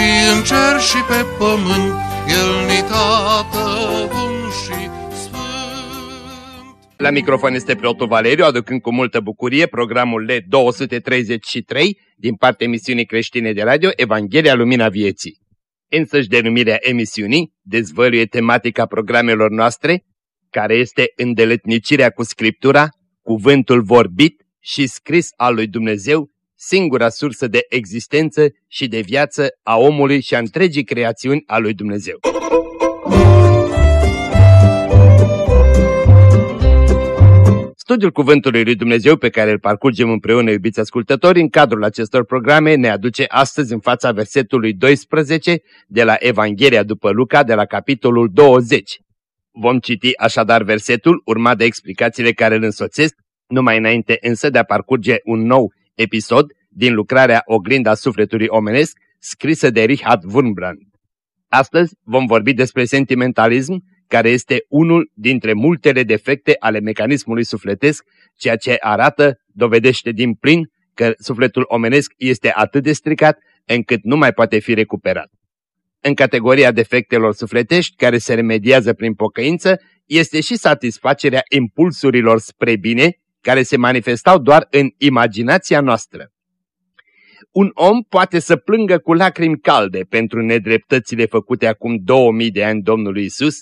și în cer și pe pământ, El ni tată bun și sfânt. La microfon este preotul Valeriu, aducând cu multă bucurie programul L233 din partea emisiunii creștine de radio Evanghelia Lumina Vieții. Însăși denumirea emisiunii dezvăluie tematica programelor noastre, care este îndeletnicirea cu Scriptura, cuvântul vorbit și scris al lui Dumnezeu, singura sursă de existență și de viață a omului și a întregii creațiuni a lui Dumnezeu. Studiul Cuvântului lui Dumnezeu pe care îl parcurgem împreună, iubiți ascultători, în cadrul acestor programe ne aduce astăzi în fața versetului 12 de la Evanghelia după Luca, de la capitolul 20. Vom citi așadar versetul, urmat de explicațiile care îl însoțesc, numai înainte însă de a parcurge un nou episod din lucrarea Oglinda Sufletului Omenesc, scrisă de Richard Wurmbrand. Astăzi vom vorbi despre sentimentalism, care este unul dintre multele defecte ale mecanismului sufletesc, ceea ce arată, dovedește din plin că sufletul omenesc este atât de stricat încât nu mai poate fi recuperat. În categoria defectelor sufletești, care se remediază prin pocăință, este și satisfacerea impulsurilor spre bine, care se manifestau doar în imaginația noastră. Un om poate să plângă cu lacrimi calde pentru nedreptățile făcute acum 2000 de ani Domnului Isus,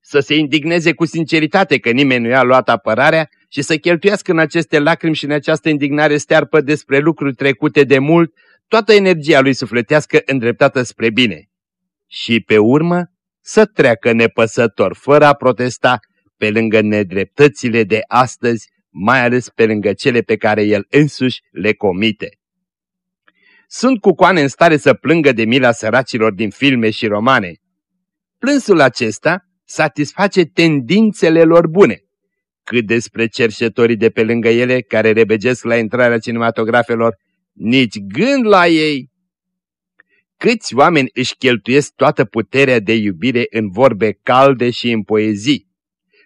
să se indigneze cu sinceritate că nimeni nu i-a luat apărarea și să cheltuiască în aceste lacrimi și în această indignare stearpă despre lucruri trecute de mult toată energia lui sufletească îndreptată spre bine. Și pe urmă să treacă nepăsător, fără a protesta, pe lângă nedreptățile de astăzi, mai ales pe lângă cele pe care el însuși le comite. Sunt cucoane în stare să plângă de mila săracilor din filme și romane. Plânsul acesta satisface tendințele lor bune. Cât despre cerșetorii de pe lângă ele care rebegesc la intrarea cinematografelor, nici gând la ei. Câți oameni își cheltuiesc toată puterea de iubire în vorbe calde și în poezii.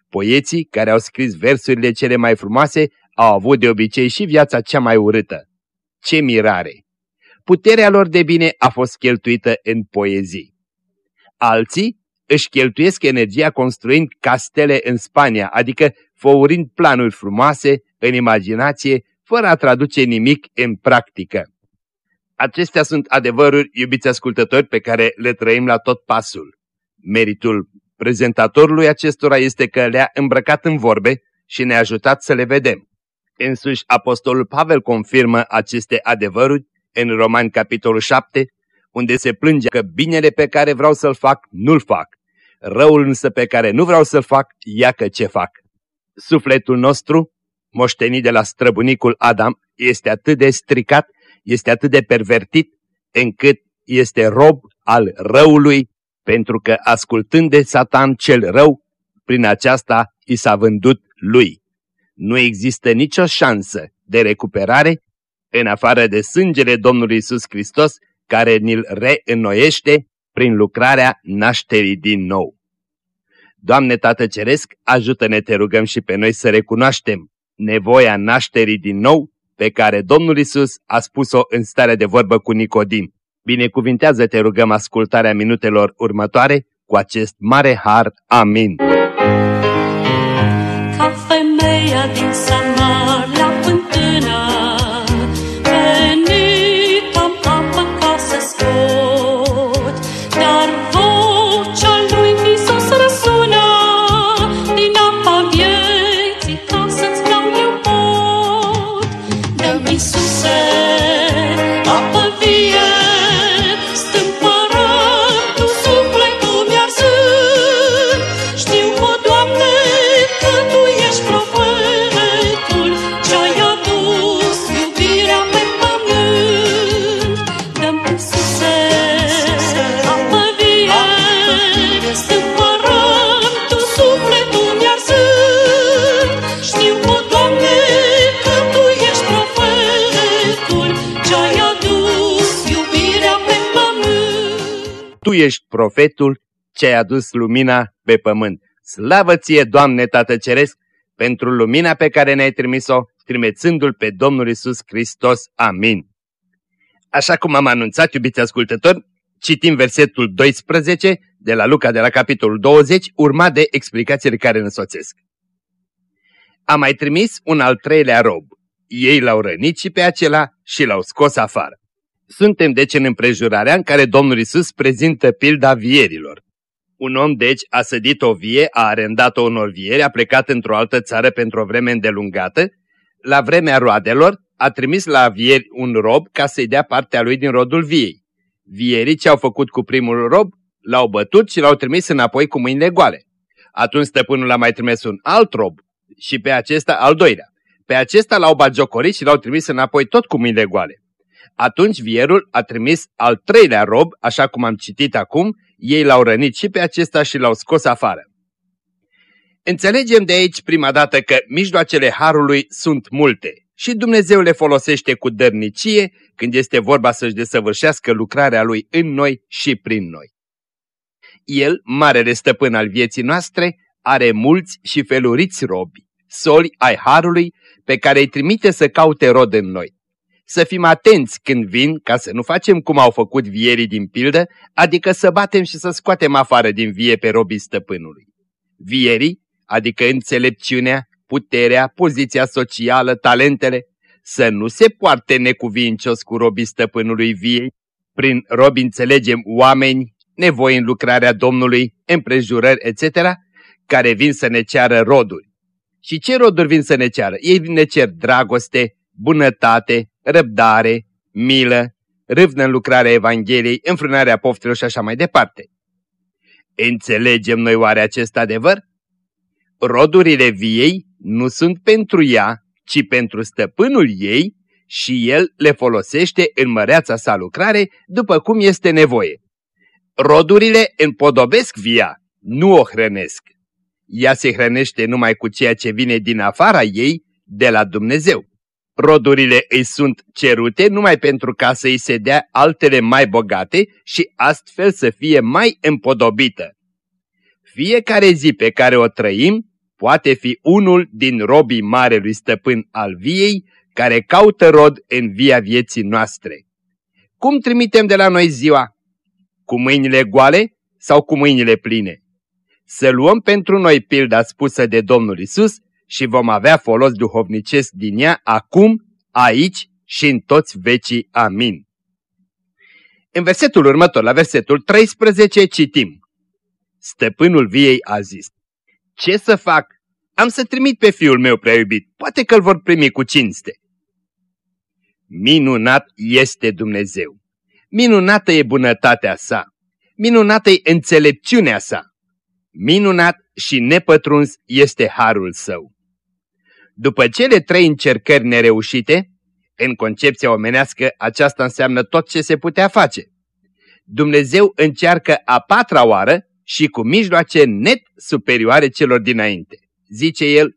Poeții care au scris versurile cele mai frumoase au avut de obicei și viața cea mai urâtă. Ce mirare! Puterea lor de bine a fost cheltuită în poezii. Alții își cheltuiesc energia construind castele în Spania, adică făurind planuri frumoase în imaginație, fără a traduce nimic în practică. Acestea sunt adevăruri, iubiți ascultători, pe care le trăim la tot pasul. Meritul prezentatorului acestora este că le-a îmbrăcat în vorbe și ne-a ajutat să le vedem. Însuși, Apostolul Pavel confirmă aceste adevăruri în Romani capitolul 7, unde se plânge că binele pe care vreau să-l fac, nu-l fac răul însă pe care nu vreau să-l fac, iacă ce fac. Sufletul nostru, moștenit de la străbunicul Adam, este atât de stricat, este atât de pervertit, încât este rob al răului, pentru că ascultând de Satan cel rău, prin aceasta i s-a vândut lui. Nu există nicio șansă de recuperare în afară de sângele Domnului Isus Hristos, care ni-l reînnoiește prin lucrarea nașterii din nou. Doamne Tată Ceresc, ajută-ne, te rugăm și pe noi să recunoaștem nevoia nașterii din nou pe care Domnul Isus a spus-o în starea de vorbă cu Nicodim. Binecuvintează, te rugăm, ascultarea minutelor următoare cu acest mare har. Amin. Ca femeia din Samar profetul ce ai adus lumina pe pământ. Slavă ție, Doamne Tată Ceresc, pentru lumina pe care ne-ai trimis-o, trimețându-L pe Domnul Isus Hristos. Amin. Așa cum am anunțat, iubiți ascultători, citim versetul 12 de la Luca de la capitolul 20, urmat de explicațiile care ne soțesc. A mai trimis un al treilea rob. Ei l-au rănit și pe acela și l-au scos afară. Suntem deci în împrejurarea în care Domnul Isus prezintă pilda vierilor. Un om deci a sădit o vie, a arendat-o unor vieri, a plecat într-o altă țară pentru o vreme îndelungată. La vremea roadelor a trimis la vieri un rob ca să-i dea partea lui din rodul viei. Vierii ce au făcut cu primul rob l-au bătut și l-au trimis înapoi cu mâinile goale. Atunci stăpânul l-a mai trimis un alt rob și pe acesta al doilea. Pe acesta l-au bagiocorit și l-au trimis înapoi tot cu mâinile goale. Atunci vierul a trimis al treilea rob, așa cum am citit acum, ei l-au rănit și pe acesta și l-au scos afară. Înțelegem de aici prima dată că mijloacele Harului sunt multe și Dumnezeu le folosește cu dărnicie când este vorba să-și desăvârșească lucrarea Lui în noi și prin noi. El, marele stăpân al vieții noastre, are mulți și feluriți robi, soli ai Harului, pe care îi trimite să caute rod în noi. Să fim atenți când vin, ca să nu facem cum au făcut vierii din pildă, adică să batem și să scoatem afară din vie pe robii stăpânului. Vierii, adică înțelepciunea, puterea, poziția socială, talentele, să nu se poarte necuvincios cu robii stăpânului viei. Prin robi înțelegem oameni, nevoi în lucrarea Domnului, împrejurări, etc., care vin să ne ceară roduri. Și ce roduri vin să ne ceară? Ei ne cer dragoste, bunătate, răbdare, milă, râvnă în lucrarea Evangheliei, înfrânarea poftelor și așa mai departe. Înțelegem noi oare acest adevăr? Rodurile viei nu sunt pentru ea, ci pentru stăpânul ei și el le folosește în măreața sa lucrare după cum este nevoie. Rodurile împodobesc via, nu o hrănesc. Ea se hrănește numai cu ceea ce vine din afara ei, de la Dumnezeu. Rodurile îi sunt cerute numai pentru ca să îi se dea altele mai bogate și astfel să fie mai împodobită. Fiecare zi pe care o trăim poate fi unul din robii marelui stăpân al viei care caută rod în via vieții noastre. Cum trimitem de la noi ziua? Cu mâinile goale sau cu mâinile pline? Să luăm pentru noi pilda spusă de Domnul Isus și vom avea folos duhovnicesc din ea acum, aici și în toți vecii. Amin. În versetul următor, la versetul 13, citim. Stăpânul viei a zis, Ce să fac? Am să trimit pe fiul meu prea iubit, poate că îl vor primi cu cinste. Minunat este Dumnezeu. Minunată e bunătatea sa. Minunată e înțelepciunea sa. Minunat și nepătruns este harul său. După cele trei încercări nereușite, în concepția omenească aceasta înseamnă tot ce se putea face. Dumnezeu încearcă a patra oară și cu mijloace net superioare celor dinainte. Zice el,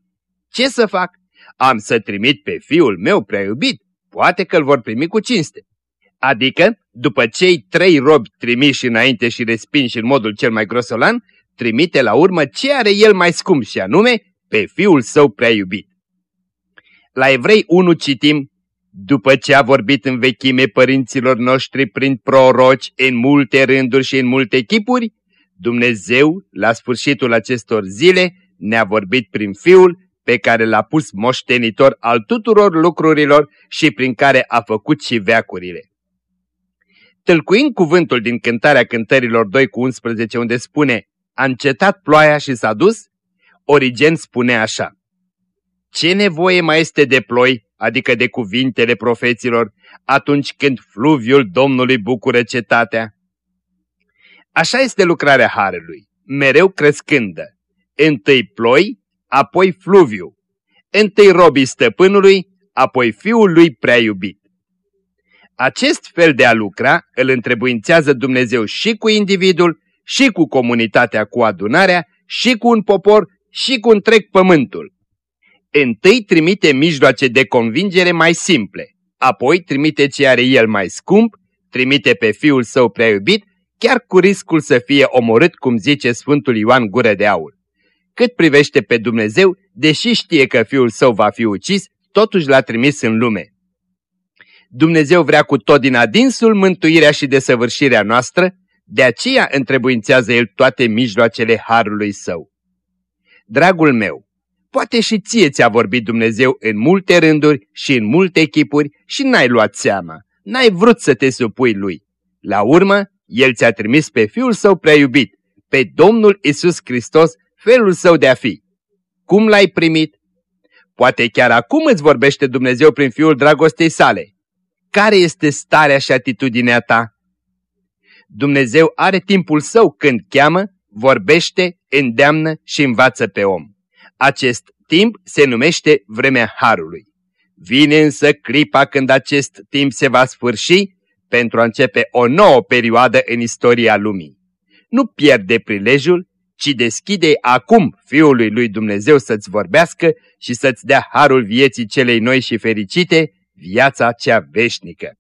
ce să fac? Am să trimit pe fiul meu prea iubit, poate că îl vor primi cu cinste. Adică, după cei trei robi trimiși înainte și respinși în modul cel mai grosolan, trimite la urmă ce are el mai scump și anume pe fiul său prea iubit. La Evrei 1 citim, după ce a vorbit în vechime părinților noștri prin proroci în multe rânduri și în multe chipuri, Dumnezeu, la sfârșitul acestor zile, ne-a vorbit prin Fiul pe care l-a pus moștenitor al tuturor lucrurilor și prin care a făcut și veacurile. Tâlcuind cuvântul din cântarea cântărilor 2 cu 11 unde spune A încetat ploaia și s-a dus, Origen spune așa ce nevoie mai este de ploi, adică de cuvintele profeților, atunci când fluviul Domnului bucură cetatea? Așa este lucrarea Harului, mereu crescândă. Întâi ploi, apoi fluviu. Întâi robii stăpânului, apoi fiul lui prea iubit. Acest fel de a lucra îl întrebuințează Dumnezeu și cu individul, și cu comunitatea, cu adunarea, și cu un popor, și cu întreg pământul. Întâi trimite mijloace de convingere mai simple, apoi trimite ce are el mai scump, trimite pe fiul său prea iubit, chiar cu riscul să fie omorât, cum zice Sfântul Ioan Gură de Aur. Cât privește pe Dumnezeu, deși știe că Fiul Său va fi ucis, totuși l-a trimis în lume. Dumnezeu vrea cu tot din adinsul mântuirea și desăvârșirea noastră, de aceea întrebuințează El toate mijloacele Harului Său. Dragul meu, poate și ție ți-a vorbit Dumnezeu în multe rânduri și în multe chipuri și n-ai luat seama, n-ai vrut să te supui Lui. La urmă, El ți-a trimis pe Fiul Său prea iubit, pe Domnul Isus Hristos, felul Său de a fi. Cum l-ai primit? Poate chiar acum îți vorbește Dumnezeu prin Fiul dragostei sale. Care este starea și atitudinea ta? Dumnezeu are timpul său când cheamă, vorbește, îndeamnă și învață pe om. Acest timp se numește vremea Harului. Vine însă clipa când acest timp se va sfârși pentru a începe o nouă perioadă în istoria lumii. Nu pierde prilejul, ci deschide acum Fiului lui Dumnezeu să-ți vorbească și să-ți dea harul vieții celei noi și fericite, viața cea veșnică.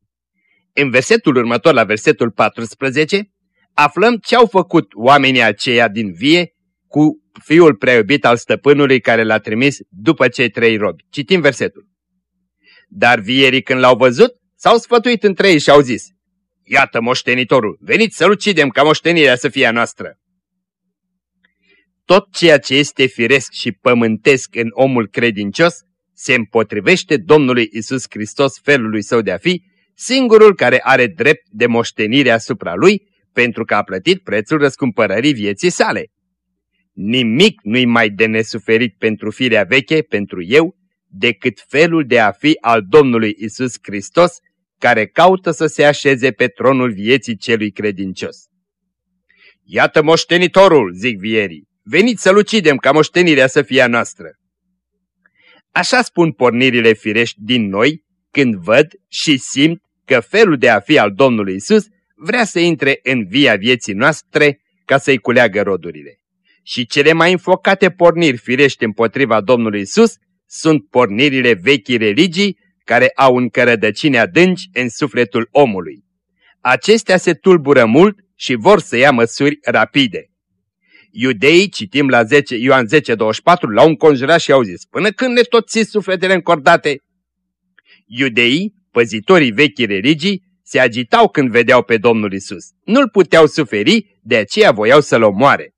În versetul următor, la versetul 14, aflăm ce au făcut oamenii aceia din vie cu fiul preiubit al stăpânului care l-a trimis după cei trei robi. Citim versetul. Dar vierii când l-au văzut, s-au sfătuit între ei și au zis, Iată moștenitorul, veniți să-l ucidem ca moștenirea să fie a noastră. Tot ceea ce este firesc și pământesc în omul credincios se împotrivește Domnului Isus Hristos felului său de a fi, singurul care are drept de moștenire asupra lui, pentru că a plătit prețul răscumpărării vieții sale. Nimic nu-i mai de nesuferit pentru firea veche, pentru eu, decât felul de a fi al Domnului Isus Hristos, care caută să se așeze pe tronul vieții celui credincios. Iată moștenitorul, zic vierii, veniți să-l ucidem ca moștenirea să fie a noastră. Așa spun pornirile firești din noi când văd și simt că felul de a fi al Domnului Isus vrea să intre în via vieții noastre ca să-i culeagă rodurile. Și cele mai înfocate porniri firești împotriva Domnului Isus sunt pornirile vechii religii care au încă rădăcini adânci în sufletul omului. Acestea se tulbură mult și vor să ia măsuri rapide. Iudeii, citim la 10, Ioan 10, 24, l-au înconjurat și au zis, până când ne tot ții sufletele încordate? Iudeii, păzitorii vechii religii, se agitau când vedeau pe Domnul Isus. Nu-l puteau suferi, de aceea voiau să-l omoare.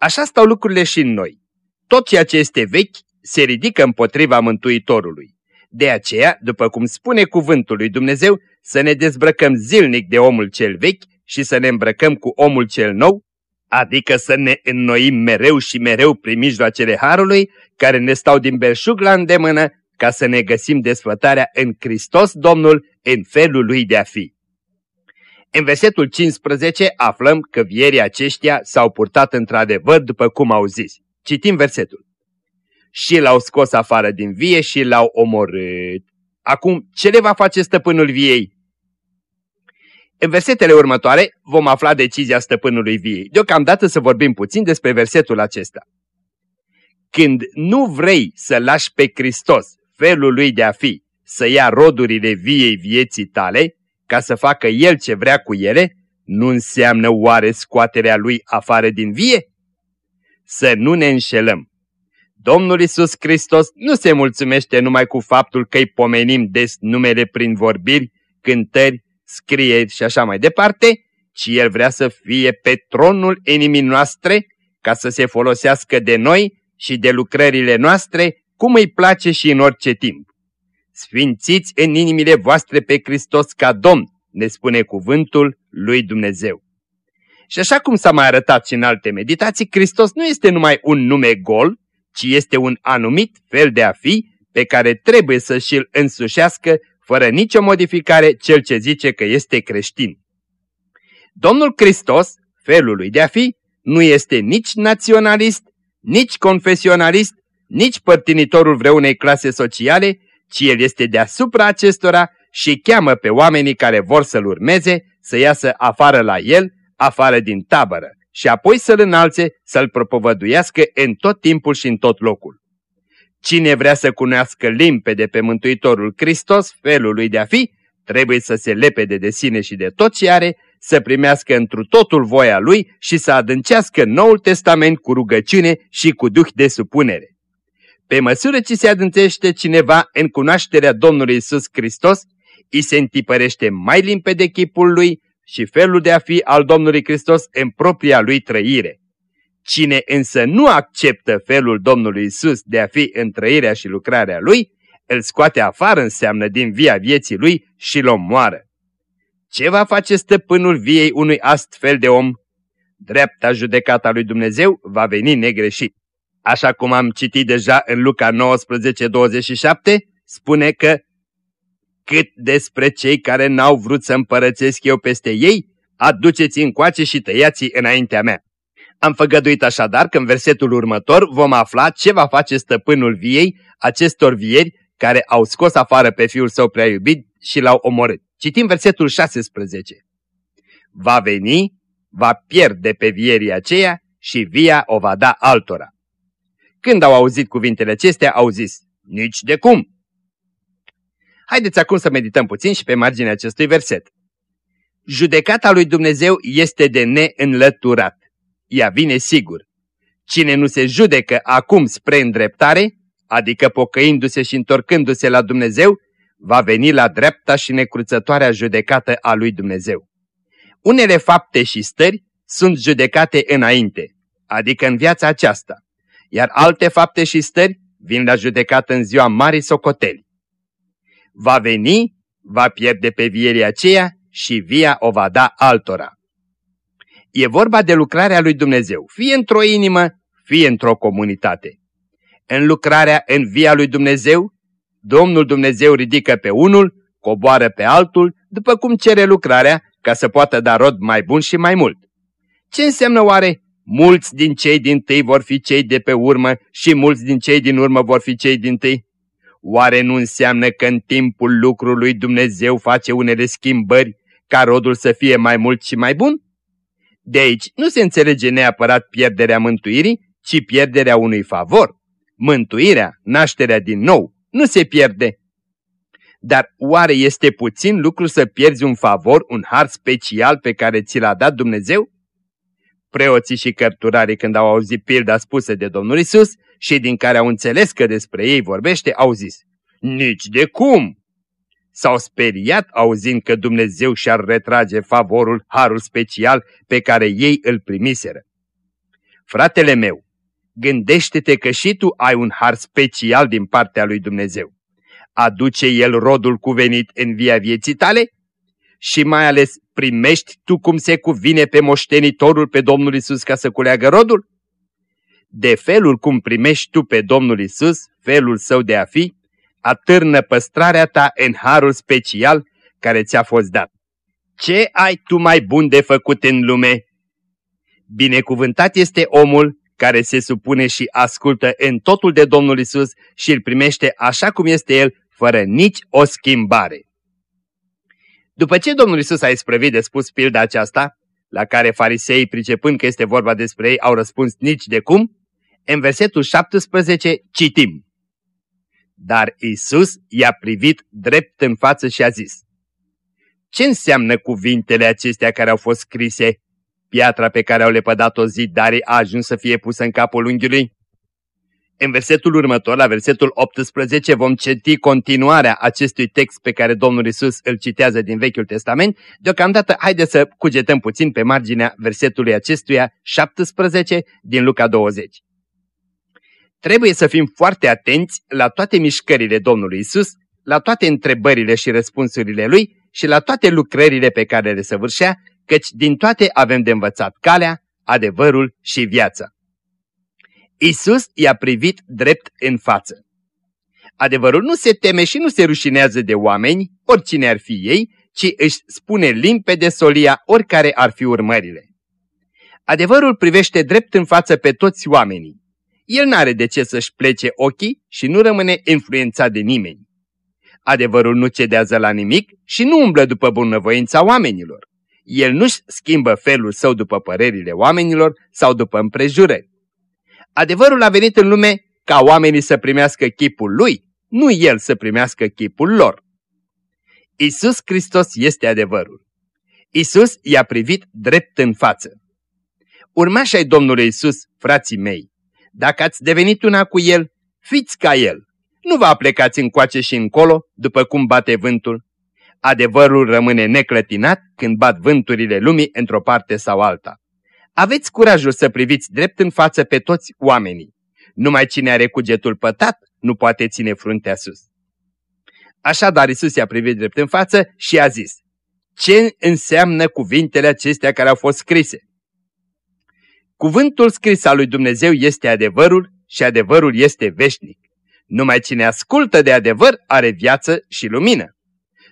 Așa stau lucrurile și în noi. Tot ceea ce este vechi se ridică împotriva Mântuitorului. De aceea, după cum spune cuvântul lui Dumnezeu, să ne dezbrăcăm zilnic de omul cel vechi și să ne îmbrăcăm cu omul cel nou, adică să ne înnoim mereu și mereu prin mijloacele Harului, care ne stau din belșug la îndemână, ca să ne găsim desfătarea în Hristos Domnul în felul lui de a fi. În versetul 15 aflăm că vierii aceștia s-au purtat într-adevăr după cum au zis. Citim versetul. Și l-au scos afară din vie și l-au omorât. Acum, ce le va face stăpânul viei? În versetele următoare vom afla decizia stăpânului viei. Deocamdată să vorbim puțin despre versetul acesta. Când nu vrei să lași pe Hristos felul lui de a fi, să ia rodurile viei vieții tale, ca să facă el ce vrea cu ele, nu înseamnă oare scoaterea lui afară din vie? Să nu ne înșelăm. Domnul Isus Hristos nu se mulțumește numai cu faptul că îi pomenim des numele prin vorbiri, cântări, scrieri și așa mai departe, ci El vrea să fie pe tronul inimii noastre ca să se folosească de noi și de lucrările noastre cum îi place și în orice timp. Sfințiți în inimile voastre pe Hristos ca Domn, ne spune cuvântul lui Dumnezeu. Și așa cum s-a mai arătat și în alte meditații, Hristos nu este numai un nume gol, ci este un anumit fel de a fi pe care trebuie să și-l însușească fără nicio modificare cel ce zice că este creștin. Domnul Hristos, felul lui de a fi, nu este nici naționalist, nici confesionalist, nici părtinitorul vreunei clase sociale, ci el este deasupra acestora și cheamă pe oamenii care vor să-l urmeze să iasă afară la el, afară din tabără, și apoi să-l înalțe, să-l propovăduiască în tot timpul și în tot locul. Cine vrea să cunoască limpede pe Mântuitorul Hristos, felul lui de a fi, trebuie să se lepede de sine și de tot ce are, să primească întru totul voia Lui și să adâncească Noul Testament cu rugăciune și cu duh de supunere. Pe măsură ce se adâncește cineva în cunoașterea Domnului Isus Hristos, îi se întipărește mai limpede chipul Lui și felul de a fi al Domnului Hristos în propria Lui trăire. Cine însă nu acceptă felul Domnului Isus de a fi în trăirea și lucrarea Lui, îl scoate afară înseamnă din via vieții Lui și îl omoară. Ce va face stăpânul viei unui astfel de om? Dreapta judecata lui Dumnezeu va veni negreșit. Așa cum am citit deja în Luca 19:27, spune că cât despre cei care n-au vrut să împărățesc eu peste ei, aduceți încoace și tăiați înaintea mea. Am făgăduit așadar că în versetul următor vom afla ce va face stăpânul viei acestor vieri care au scos afară pe fiul său prea iubit și l-au omorât. Citim versetul 16. Va veni, va pierde pe vierii aceea și via o va da altora. Când au auzit cuvintele acestea, au zis, nici de cum. Haideți acum să medităm puțin și pe marginea acestui verset. Judecata lui Dumnezeu este de neînlăturat. Ea vine sigur. Cine nu se judecă acum spre îndreptare, adică pocăindu-se și întorcându-se la Dumnezeu, va veni la dreapta și necruțătoarea judecată a lui Dumnezeu. Unele fapte și stări sunt judecate înainte, adică în viața aceasta, iar alte fapte și stări vin la judecată în ziua Marii Socoteli. Va veni, va pierde pe vierea aceea și via o va da altora. E vorba de lucrarea lui Dumnezeu, fie într-o inimă, fie într-o comunitate. În lucrarea în via lui Dumnezeu, Domnul Dumnezeu ridică pe unul, coboară pe altul, după cum cere lucrarea, ca să poată da rod mai bun și mai mult. Ce înseamnă oare? Mulți din cei din tâi vor fi cei de pe urmă și mulți din cei din urmă vor fi cei din tâi? Oare nu înseamnă că în timpul lucrului Dumnezeu face unele schimbări ca rodul să fie mai mult și mai bun? De aici nu se înțelege neapărat pierderea mântuirii, ci pierderea unui favor. Mântuirea, nașterea din nou, nu se pierde. Dar oare este puțin lucru să pierzi un favor, un har special pe care ți l-a dat Dumnezeu? Preoții și cărturarii când au auzit pilda spusă de Domnul Isus și din care au înțeles că despre ei vorbește, au zis, Nici de cum! S-au speriat auzind că Dumnezeu și-ar retrage favorul, harul special pe care ei îl primiseră. Fratele meu, gândește-te că și tu ai un har special din partea lui Dumnezeu. Aduce El rodul cuvenit în via vieții tale? Și mai ales primești tu cum se cuvine pe moștenitorul pe Domnul Isus ca să culeagă rodul? De felul cum primești tu pe Domnul Isus, felul său de a fi, atârnă păstrarea ta în harul special care ți-a fost dat. Ce ai tu mai bun de făcut în lume? Binecuvântat este omul care se supune și ascultă în totul de Domnul Isus și îl primește așa cum este El, fără nici o schimbare. După ce Domnul Isus a isprăvit de spus pilda aceasta, la care fariseii, pricepând că este vorba despre ei, au răspuns nici de cum, în versetul 17 citim. Dar Isus i-a privit drept în față și a zis, Ce înseamnă cuvintele acestea care au fost scrise Piatra pe care au lepădat-o zidarii a ajuns să fie pusă în capul unghiului? În versetul următor, la versetul 18, vom citi continuarea acestui text pe care Domnul Isus îl citează din Vechiul Testament. Deocamdată, haideți să cugetăm puțin pe marginea versetului acestuia 17 din Luca 20. Trebuie să fim foarte atenți la toate mișcările Domnului Isus, la toate întrebările și răspunsurile Lui și la toate lucrările pe care le săvârșea, căci din toate avem de învățat calea, adevărul și viața. Isus i-a privit drept în față. Adevărul nu se teme și nu se rușinează de oameni, oricine ar fi ei, ci își spune limpede solia oricare ar fi urmările. Adevărul privește drept în față pe toți oamenii. El n-are de ce să-și plece ochii și nu rămâne influențat de nimeni. Adevărul nu cedează la nimic și nu umblă după bunăvoința oamenilor. El nu-și schimbă felul său după părerile oamenilor sau după împrejurări. Adevărul a venit în lume ca oamenii să primească chipul lui, nu el să primească chipul lor. Isus Hristos este adevărul. Isus i-a privit drept în față. Urmași ai Domnului Isus, frații mei, dacă ați devenit una cu El, fiți ca El. Nu vă aplecați încoace și încolo, după cum bate vântul. Adevărul rămâne neclătinat când bat vânturile lumii într-o parte sau alta. Aveți curajul să priviți drept în față pe toți oamenii. Numai cine are cugetul pătat nu poate ține fruntea sus. Așadar Isus i-a privit drept în față și a zis, ce înseamnă cuvintele acestea care au fost scrise? Cuvântul scris al lui Dumnezeu este adevărul și adevărul este veșnic. Numai cine ascultă de adevăr are viață și lumină.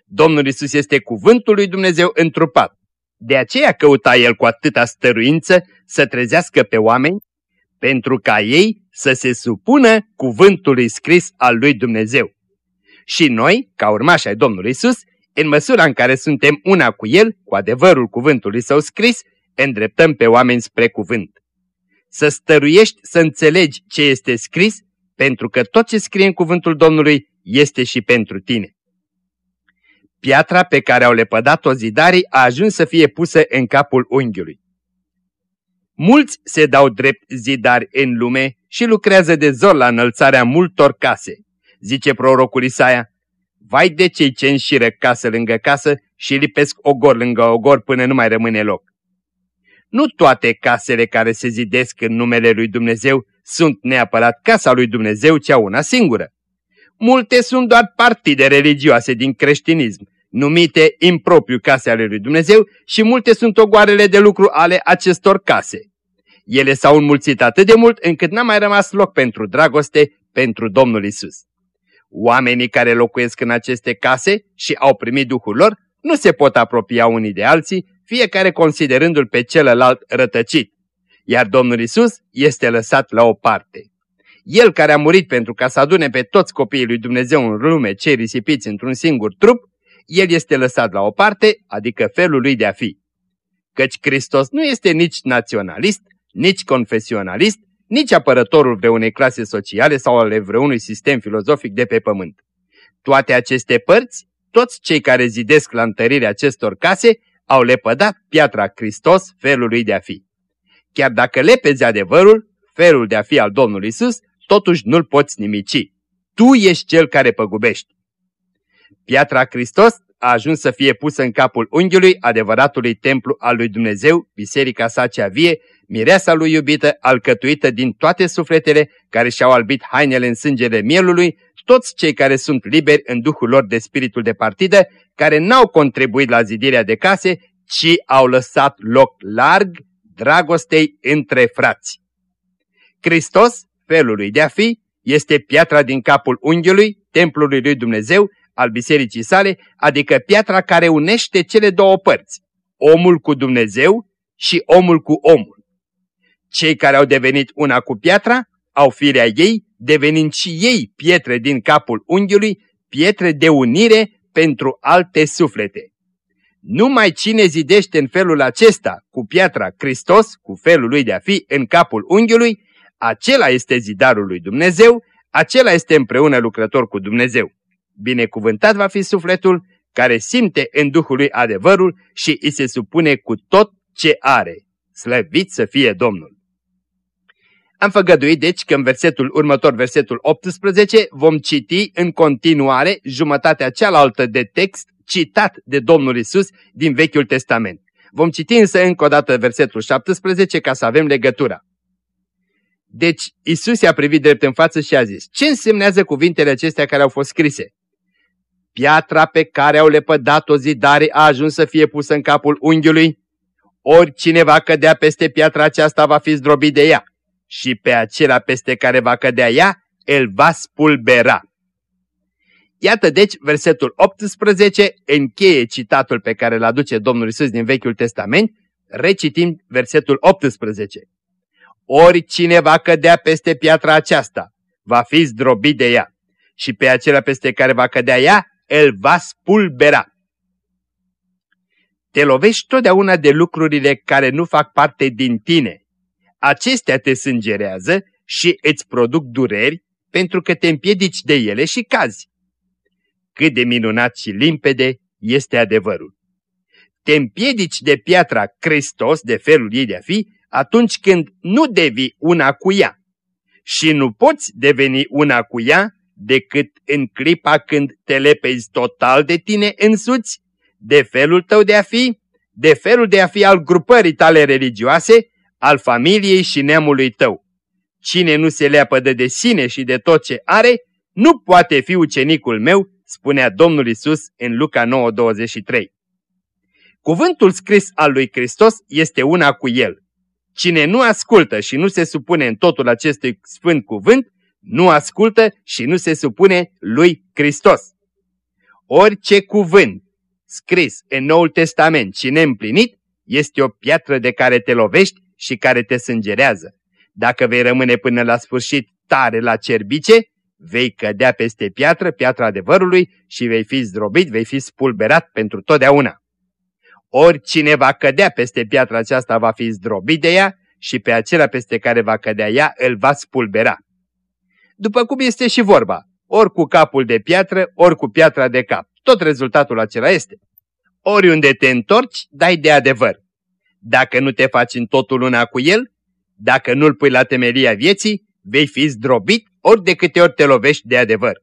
Domnul Isus este cuvântul lui Dumnezeu întrupat. De aceea căuta el cu atâta stăruință să trezească pe oameni, pentru ca ei să se supună cuvântului scris al lui Dumnezeu. Și noi, ca urmași ai Domnului Isus, în măsura în care suntem una cu El, cu adevărul cuvântului său scris, îndreptăm pe oameni spre cuvânt. Să stăruiești să înțelegi ce este scris, pentru că tot ce scrie în cuvântul Domnului este și pentru tine. Piatra pe care au lepădat-o zidarii a ajuns să fie pusă în capul unghiului. Mulți se dau drept zidari în lume și lucrează de zor la înălțarea multor case. Zice prorocul Isaia, Vai de cei ce înșiră casă lângă casă și lipesc ogor lângă ogor până nu mai rămâne loc. Nu toate casele care se zidesc în numele lui Dumnezeu sunt neapărat casa lui Dumnezeu, cea una singură. Multe sunt doar partide religioase din creștinism, numite impropriu case ale lui Dumnezeu și multe sunt ogoarele de lucru ale acestor case. Ele s-au înmulțit atât de mult încât n-a mai rămas loc pentru dragoste pentru Domnul Isus. Oamenii care locuiesc în aceste case și au primit Duhul lor nu se pot apropia unii de alții, fiecare considerându-l pe celălalt rătăcit, iar Domnul Isus este lăsat la o parte. El care a murit pentru ca să adune pe toți copiii lui Dumnezeu în lume cei risipiți într-un singur trup, el este lăsat la o parte, adică felul lui de a fi. Căci Hristos nu este nici naționalist, nici confesionalist, nici apărătorul vreunei clase sociale sau ale vreunui sistem filozofic de pe pământ. Toate aceste părți, toți cei care zidesc la întărirea acestor case, au lepădat piatra Hristos felului de a fi. Chiar dacă lepezi adevărul, felul de a fi al Domnului Isus, totuși nu-l poți nimici. Tu ești cel care păgubești. Piatra Hristos a ajuns să fie pusă în capul unghiului adevăratului templu al lui Dumnezeu, biserica sa cea vie, mireasa lui iubită, alcătuită din toate sufletele care și-au albit hainele în sângele mielului, toți cei care sunt liberi în duhul lor de spiritul de partidă, care n-au contribuit la zidirea de case, ci au lăsat loc larg dragostei între frați. Hristos, felul lui de a fi, este piatra din capul unghiului, templului lui Dumnezeu, al bisericii sale, adică piatra care unește cele două părți, omul cu Dumnezeu și omul cu omul. Cei care au devenit una cu piatra au firea ei, devenind și ei pietre din capul unghiului, pietre de unire pentru alte suflete. Numai cine zidește în felul acesta cu piatra Hristos, cu felul lui de a fi în capul unghiului, acela este zidarul lui Dumnezeu, acela este împreună lucrător cu Dumnezeu. Binecuvântat va fi sufletul care simte în Duhul lui adevărul și îi se supune cu tot ce are. Slăvit să fie Domnul! Am făgăduit deci că în versetul următor, versetul 18, vom citi în continuare jumătatea cealaltă de text citat de Domnul Isus din Vechiul Testament. Vom citi însă încă o dată versetul 17 ca să avem legătura. Deci Isus i-a privit drept în față și a zis, ce însemnează cuvintele acestea care au fost scrise? Piatra pe care au lepădat-o zidare a ajuns să fie pusă în capul unghiului? Oricine va cădea peste piatra aceasta va fi zdrobit de ea și pe acela peste care va cădea ea, el va spulbera. Iată deci versetul 18 încheie citatul pe care îl aduce Domnul Isus din Vechiul Testament, recitim versetul 18. Oricine va cădea peste piatra aceasta, va fi zdrobit de ea și pe acela peste care va cădea ea, el va spulbera. Te lovești totdeauna de lucrurile care nu fac parte din tine. Acestea te sângerează și îți produc dureri pentru că te împiedici de ele și cazi. Cât de minunat și limpede este adevărul. te împiedici de piatra Hristos, de felul ei de a fi, atunci când nu devii una cu ea. Și nu poți deveni una cu ea decât în clipa când te lepezi total de tine însuți, de felul tău de a fi, de felul de a fi al grupării tale religioase, al familiei și neamului tău. Cine nu se leapădă de sine și de tot ce are, nu poate fi ucenicul meu, spunea Domnul Isus în Luca 9:23. Cuvântul scris al lui Hristos este una cu el. Cine nu ascultă și nu se supune în totul acestui sfânt cuvânt, nu ascultă și nu se supune lui Hristos. Orice cuvânt scris în Noul Testament și neîmplinit este o piatră de care te lovești și care te sângerează. Dacă vei rămâne până la sfârșit tare la cerbice, vei cădea peste piatră, piatra adevărului și vei fi zdrobit, vei fi spulberat pentru totdeauna. Oricine va cădea peste piatra aceasta va fi zdrobit de ea și pe acela peste care va cădea ea îl va spulbera. După cum este și vorba, ori cu capul de piatră, ori cu piatra de cap. Tot rezultatul acela este. Oriunde te întorci, dai de adevăr. Dacă nu te faci în totul una cu el, dacă nu-l pui la temelia vieții, vei fi zdrobit ori de câte ori te lovești de adevăr.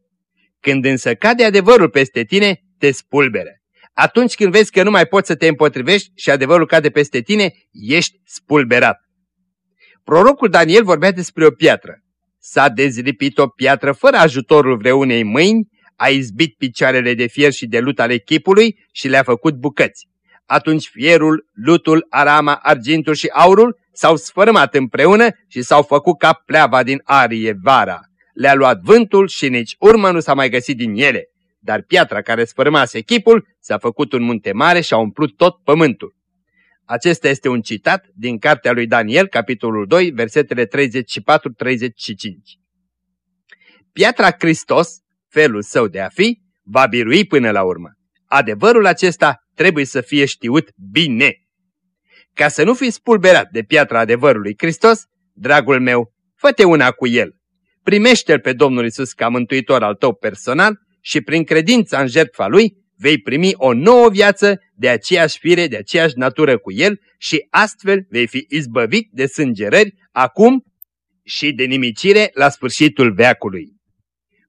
Când însă cade adevărul peste tine, te spulberă. Atunci când vezi că nu mai poți să te împotrivești și adevărul cade peste tine, ești spulberat. Prorocul Daniel vorbea despre o piatră. S-a dezlipit o piatră fără ajutorul vreunei mâini, a izbit picioarele de fier și de lut ale chipului și le-a făcut bucăți. Atunci fierul, lutul, arama, argintul și aurul s-au sfărâmat împreună și s-au făcut ca pleava din arie vara. Le-a luat vântul și nici urmă nu s-a mai găsit din ele. Dar piatra care sfărâmase chipul s-a făcut un munte mare și a umplut tot pământul. Acesta este un citat din cartea lui Daniel, capitolul 2, versetele 34-35. Piatra Hristos, felul său de a fi, va birui până la urmă. Adevărul acesta trebuie să fie știut bine. Ca să nu fii spulberat de piatra adevărului Hristos, dragul meu, fă-te una cu El. Primește-L pe Domnul Isus ca mântuitor al tău personal și prin credința în jertfa Lui vei primi o nouă viață de aceeași fire, de aceeași natură cu El și astfel vei fi izbăvit de sângerări acum și de nimicire la sfârșitul veacului.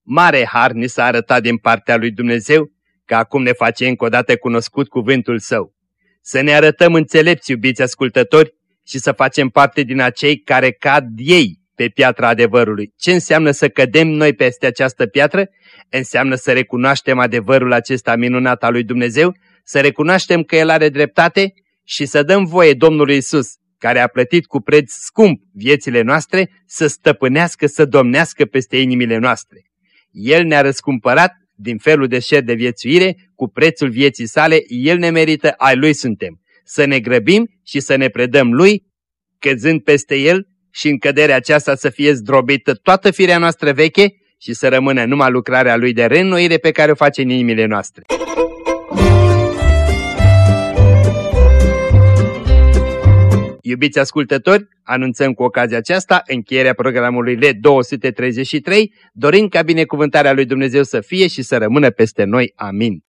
Mare har ni s-a arătat din partea lui Dumnezeu că acum ne face încă o dată cunoscut cuvântul Său. Să ne arătăm înțelepți, iubiți ascultători, și să facem parte din acei care cad ei pe piatra adevărului. Ce înseamnă să cădem noi peste această piatră? Înseamnă să recunoaștem adevărul acesta minunat al lui Dumnezeu, să recunoaștem că El are dreptate și să dăm voie Domnului Isus, care a plătit cu preț scump viețile noastre, să stăpânească, să domnească peste inimile noastre. El ne-a răscumpărat din felul de șer de viețuire, cu prețul vieții sale, El ne merită, ai Lui suntem. Să ne grăbim și să ne predăm Lui, căzând peste El și în căderea aceasta să fie zdrobită toată firea noastră veche și să rămână numai lucrarea Lui de reînnoire pe care o face în inimile noastre. Iubiți ascultători, anunțăm cu ocazia aceasta încheierea programului L233, dorind ca binecuvântarea lui Dumnezeu să fie și să rămână peste noi. Amin.